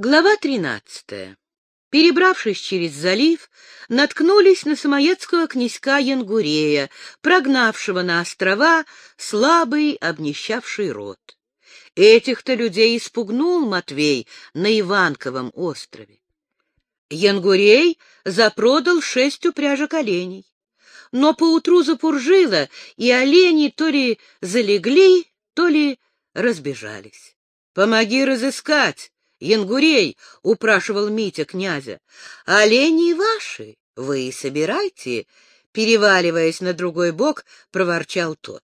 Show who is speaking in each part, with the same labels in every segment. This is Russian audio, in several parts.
Speaker 1: Глава тринадцатая. Перебравшись через залив, наткнулись на самоедского князька Янгурея, прогнавшего на острова слабый обнищавший род. Этих-то людей испугнул Матвей на Иванковом острове. Янгурей запродал шесть упряжек оленей. Но поутру запуржило, и олени то ли залегли, то ли разбежались. — Помоги разыскать! Янгурей, — упрашивал Митя князя, — олени ваши, вы и собирайте, — переваливаясь на другой бок, проворчал тот.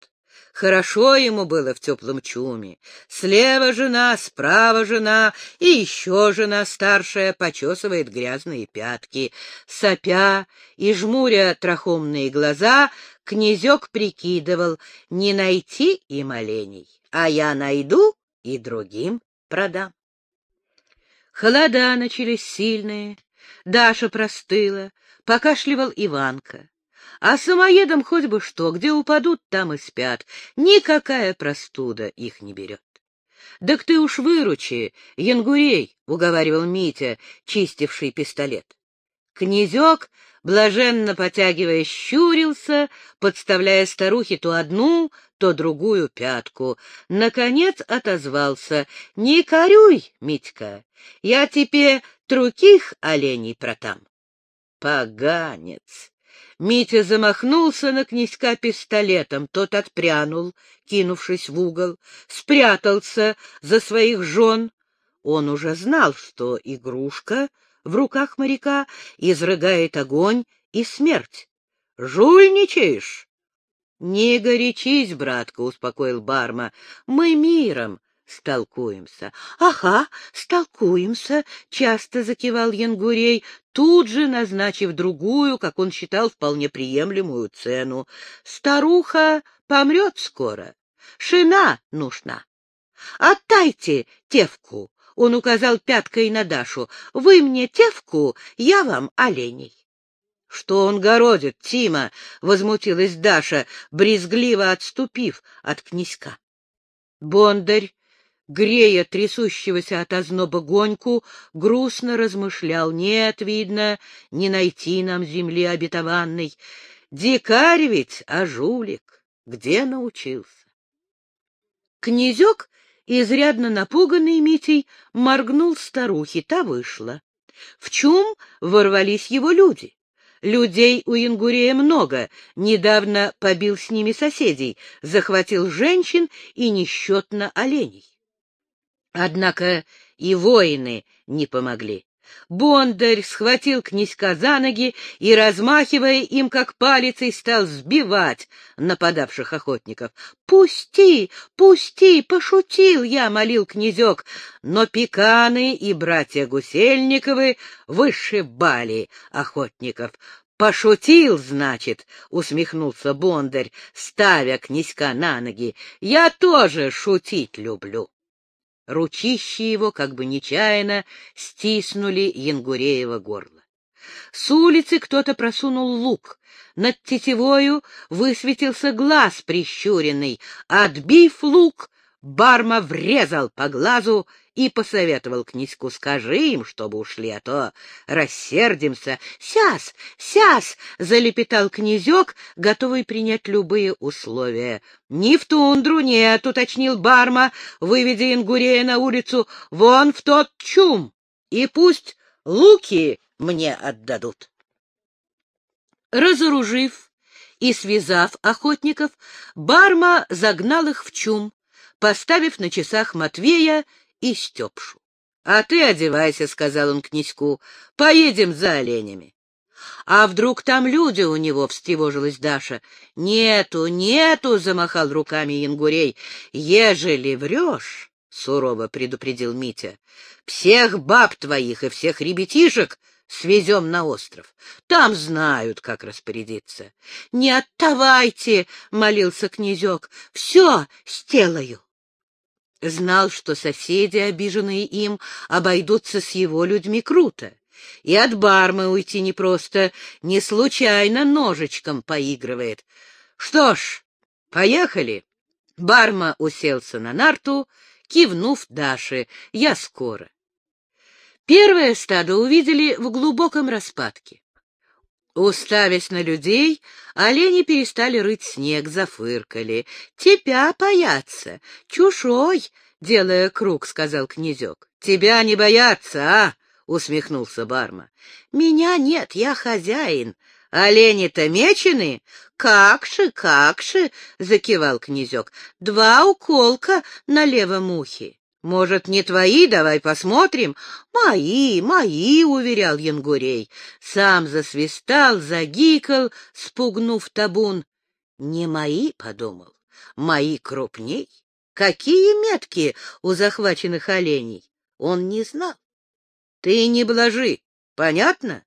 Speaker 1: Хорошо ему было в теплом чуме. Слева жена, справа жена и еще жена старшая почесывает грязные пятки. Сопя и жмуря трахомные глаза, князек прикидывал, не найти им оленей, а я найду и другим продам. Холода начались сильные, Даша простыла, покашливал Иванка. А самоедам хоть бы что, где упадут, там и спят. Никакая простуда их не берет. — Так ты уж выручи, Янгурей, — уговаривал Митя, чистивший пистолет. Князек, блаженно потягивая, щурился, подставляя старухе то одну, то другую пятку. Наконец отозвался. — Не корюй, Митька, я тебе труких оленей протам. Поганец! Митя замахнулся на князька пистолетом, тот отпрянул, кинувшись в угол, спрятался за своих жен. Он уже знал, что игрушка в руках моряка изрыгает огонь и смерть. «Жульничаешь?» «Не горячись, братка», — успокоил Барма, — «мы миром столкуемся». «Ага, столкуемся», — часто закивал Янгурей, тут же назначив другую, как он считал, вполне приемлемую цену. «Старуха помрет скоро, шина нужна. Отдайте тевку, он указал пяткой на Дашу. «Вы мне тевку, я вам оленей». «Что он городит, Тима?» — возмутилась Даша, брезгливо отступив от князька. Бондарь, грея трясущегося от озноба гоньку, грустно размышлял. «Нет, видно, не найти нам земли обетованной. Дикарь ведь, а жулик, где научился?» Князек изрядно напуганный Митей моргнул старухе, та вышла. В чум ворвались его люди? Людей у Ингурея много, недавно побил с ними соседей, захватил женщин и несчетно оленей. Однако и воины не помогли. Бондарь схватил князька за ноги и, размахивая им как палицей, стал сбивать нападавших охотников. «Пусти, пусти, пошутил я!» — молил князек. Но пеканы и братья Гусельниковы вышибали охотников. «Пошутил, значит», — усмехнулся Бондарь, ставя князька на ноги. «Я тоже шутить люблю». Ручищи его, как бы нечаянно, стиснули Янгуреева горло. С улицы кто-то просунул лук. Над тетивою высветился глаз прищуренный. Отбив лук, Барма врезал по глазу и посоветовал князьку, скажи им, чтобы ушли, а то рассердимся. «Сяс, сяс!» — залепетал князек, готовый принять любые условия. «Ни в тундру нет», — уточнил Барма, выведя Ингурея на улицу, — «вон в тот чум, и пусть луки мне отдадут». Разоружив и связав охотников, Барма загнал их в чум, поставив на часах Матвея и Степшу. — А ты одевайся, — сказал он князьку, — поедем за оленями. — А вдруг там люди у него? — встревожилась Даша. — Нету, нету, — замахал руками Янгурей. — Ежели врешь, — сурово предупредил Митя, — всех баб твоих и всех ребятишек свезем на остров. Там знают, как распорядиться. — Не оттавайте, — молился князек, — все сделаю. Знал, что соседи, обиженные им, обойдутся с его людьми круто. И от бармы уйти непросто, не случайно ножичком поигрывает. Что ж, поехали. Барма уселся на нарту, кивнув Даше. Я скоро. Первое стадо увидели в глубоком распадке. Уставясь на людей, олени перестали рыть снег, зафыркали. — Тебя боятся, чужой, — делая круг, сказал князек. — Тебя не боятся, а? — усмехнулся Барма. — Меня нет, я хозяин. Олени-то мечены? — Как же, закивал князек. — Два уколка на левом ухе. Может, не твои? Давай посмотрим. Мои, мои, — уверял Янгурей. Сам засвистал, загикал, спугнув табун. Не мои, — подумал, — мои крупней. Какие метки у захваченных оленей? Он не знал. Ты не блажи, понятно?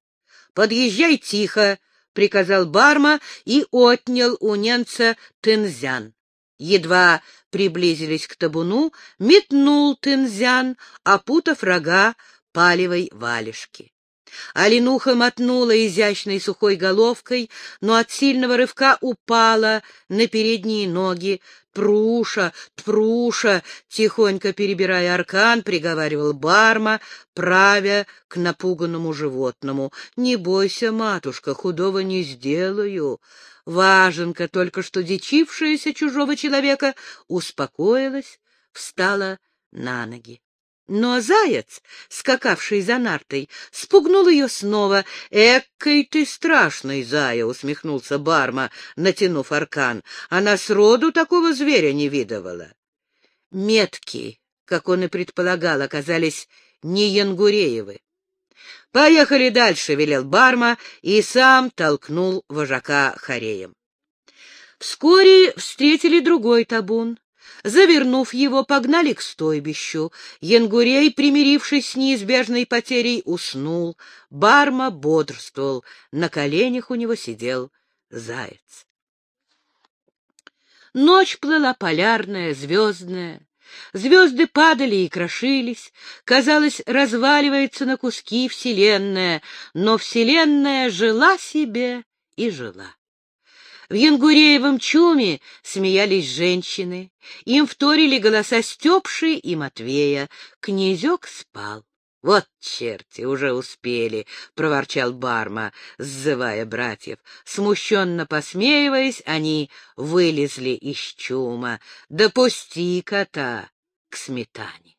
Speaker 1: Подъезжай тихо, — приказал Барма и отнял у немца тензян. Едва приблизились к табуну, метнул тензян, опутав рога палевой валежки. Оленуха мотнула изящной сухой головкой, но от сильного рывка упала на передние ноги. «Пруша, Пруша!» — тихонько перебирая аркан, приговаривал Барма, правя к напуганному животному. «Не бойся, матушка, худого не сделаю». Важенка, только что дичившаяся чужого человека, успокоилась, встала на ноги. Но заяц, скакавший за нартой, спугнул ее снова. — Эккой ты страшный, зая! — усмехнулся Барма, натянув аркан. Она сроду такого зверя не видывала. Метки, как он и предполагал, оказались не Янгуреевы. «Поехали дальше», — велел Барма и сам толкнул вожака Хареем. Вскоре встретили другой табун. Завернув его, погнали к стойбищу. Янгурей, примирившись с неизбежной потерей, уснул. Барма бодрствовал. На коленях у него сидел заяц. Ночь плыла полярная, звездная. Звезды падали и крошились. Казалось, разваливается на куски Вселенная, но Вселенная жила себе и жила. В Янгуреевом чуме смеялись женщины, им вторили голоса Степши и Матвея. Князек спал. — Вот черти, уже успели, — проворчал Барма, сзывая братьев. Смущенно посмеиваясь, они вылезли из чума. — Допусти кота к сметане.